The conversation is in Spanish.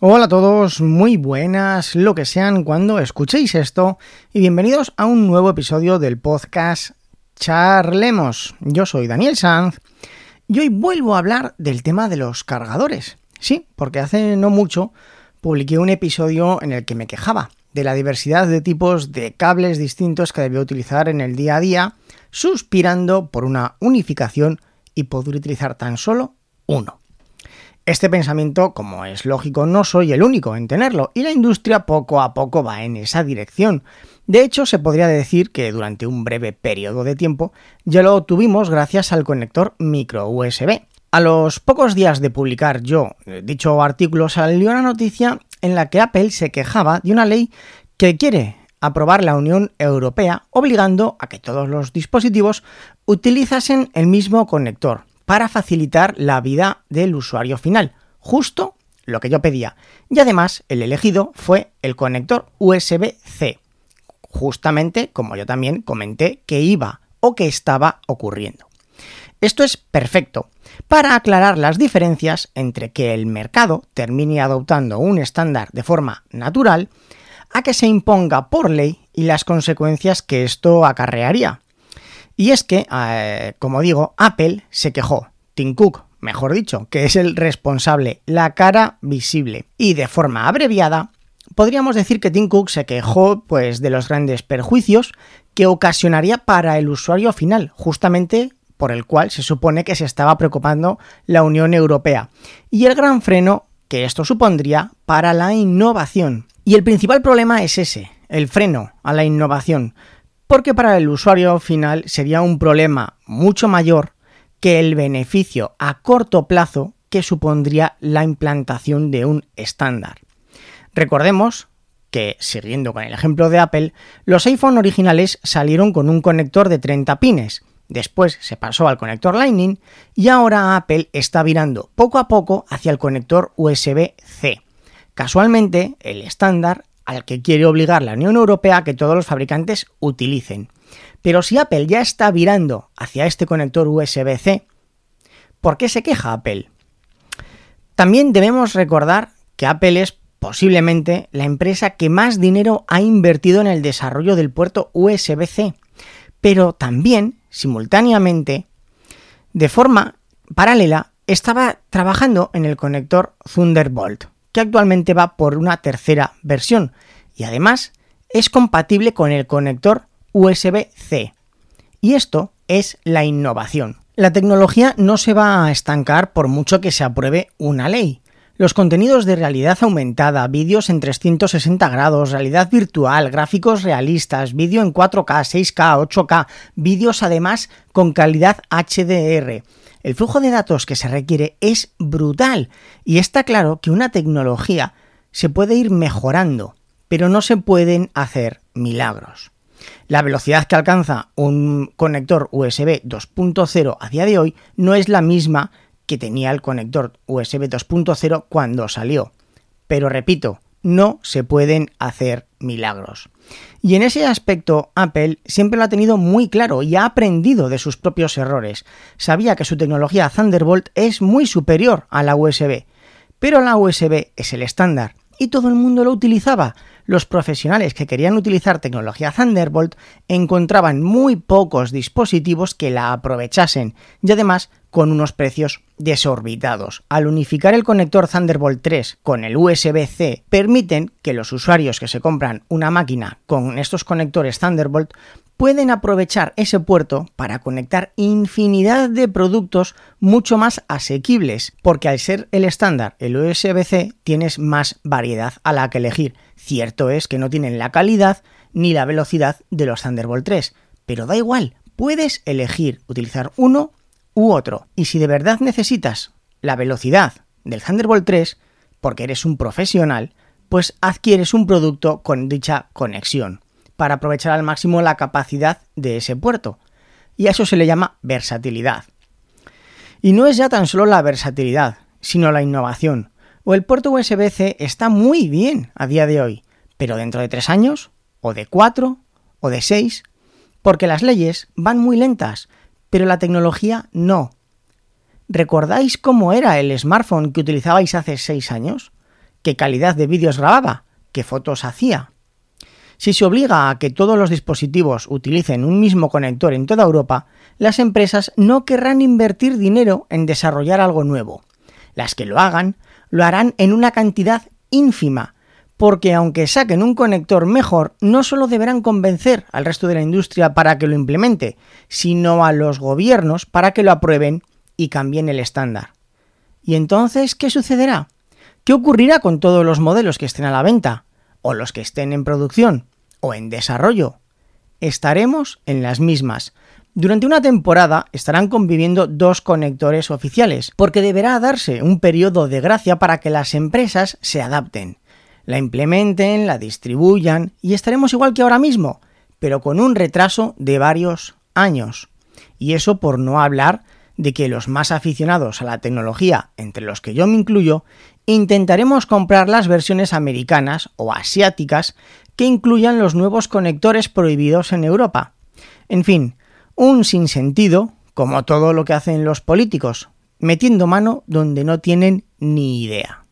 Hola a todos, muy buenas, lo que sean cuando escuchéis esto y bienvenidos a un nuevo episodio del podcast Charlemos. Yo soy Daniel Sanz y hoy vuelvo a hablar del tema de los cargadores. Sí, porque hace no mucho publiqué un episodio en el que me quejaba de la diversidad de tipos de cables distintos que debía utilizar en el día a día, suspirando por una unificación y poder utilizar tan solo uno. Este pensamiento, como es lógico, no soy el único en tenerlo y la industria poco a poco va en esa dirección. De hecho, se podría decir que durante un breve periodo de tiempo ya lo tuvimos gracias al conector micro USB. A los pocos días de publicar yo eh, dicho artículo salió una noticia en la que Apple se quejaba de una ley que quiere aprobar la Unión Europea obligando a que todos los dispositivos utilizasen el mismo conector para facilitar la vida del usuario final, justo lo que yo pedía. Y además el elegido fue el conector USB-C, justamente como yo también comenté que iba o que estaba ocurriendo. Esto es perfecto para aclarar las diferencias entre que el mercado termine adoptando un estándar de forma natural a que se imponga por ley y las consecuencias que esto acarrearía. Y es que, eh, como digo, Apple se quejó, Tim Cook, mejor dicho, que es el responsable, la cara visible. Y de forma abreviada, podríamos decir que Tim Cook se quejó pues, de los grandes perjuicios que ocasionaría para el usuario final, justamente por el cual se supone que se estaba preocupando la Unión Europea, y el gran freno que esto supondría para la innovación. Y el principal problema es ese, el freno a la innovación, porque para el usuario final sería un problema mucho mayor que el beneficio a corto plazo que supondría la implantación de un estándar. Recordemos que, siguiendo con el ejemplo de Apple, los iPhone originales salieron con un conector de 30 pines, después se pasó al conector Lightning y ahora Apple está virando poco a poco hacia el conector USB-C. Casualmente, el estándar al que quiere obligar la Unión Europea a que todos los fabricantes utilicen. Pero si Apple ya está virando hacia este conector USB-C, ¿por qué se queja Apple? También debemos recordar que Apple es posiblemente la empresa que más dinero ha invertido en el desarrollo del puerto USB-C, pero también, simultáneamente, de forma paralela, estaba trabajando en el conector Thunderbolt que actualmente va por una tercera versión y además es compatible con el conector USB-C. Y esto es la innovación. La tecnología no se va a estancar por mucho que se apruebe una ley. Los contenidos de realidad aumentada, vídeos en 360 grados, realidad virtual, gráficos realistas, vídeo en 4K, 6K, 8K, vídeos además con calidad HDR, el flujo de datos que se requiere es brutal y está claro que una tecnología se puede ir mejorando, pero no se pueden hacer milagros. La velocidad que alcanza un conector USB 2.0 a día de hoy no es la misma que tenía el conector USB 2.0 cuando salió. Pero repito, no se pueden hacer milagros. Y en ese aspecto Apple siempre lo ha tenido muy claro y ha aprendido de sus propios errores. Sabía que su tecnología Thunderbolt es muy superior a la USB, pero la USB es el estándar y todo el mundo lo utilizaba. Los profesionales que querían utilizar tecnología Thunderbolt encontraban muy pocos dispositivos que la aprovechasen y además con unos precios desorbitados. Al unificar el conector Thunderbolt 3 con el USB-C, permiten que los usuarios que se compran una máquina con estos conectores Thunderbolt pueden aprovechar ese puerto para conectar infinidad de productos mucho más asequibles, porque al ser el estándar, el USB-C, tienes más variedad a la que elegir. Cierto es que no tienen la calidad ni la velocidad de los Thunderbolt 3, pero da igual, puedes elegir utilizar uno u otro. Y si de verdad necesitas la velocidad del Thunderbolt 3, porque eres un profesional, pues adquieres un producto con dicha conexión, para aprovechar al máximo la capacidad de ese puerto. Y a eso se le llama versatilidad. Y no es ya tan solo la versatilidad, sino la innovación. O el puerto USB-C está muy bien a día de hoy, pero dentro de tres años, o de cuatro, o de seis, porque las leyes van muy lentas pero la tecnología no. ¿Recordáis cómo era el smartphone que utilizabais hace seis años? qué calidad de vídeos grababa, qué fotos hacía. Si se obliga a que todos los dispositivos utilicen un mismo conector en toda Europa, las empresas no querrán invertir dinero en desarrollar algo nuevo. Las que lo hagan, lo harán en una cantidad ínfima, porque aunque saquen un conector mejor, no solo deberán convencer al resto de la industria para que lo implemente, sino a los gobiernos para que lo aprueben y cambien el estándar. ¿Y entonces qué sucederá? ¿Qué ocurrirá con todos los modelos que estén a la venta? ¿O los que estén en producción? ¿O en desarrollo? Estaremos en las mismas. Durante una temporada estarán conviviendo dos conectores oficiales, porque deberá darse un periodo de gracia para que las empresas se adapten la implementen, la distribuyan y estaremos igual que ahora mismo, pero con un retraso de varios años. Y eso por no hablar de que los más aficionados a la tecnología, entre los que yo me incluyo, intentaremos comprar las versiones americanas o asiáticas que incluyan los nuevos conectores prohibidos en Europa. En fin, un sinsentido, como todo lo que hacen los políticos, metiendo mano donde no tienen ni idea.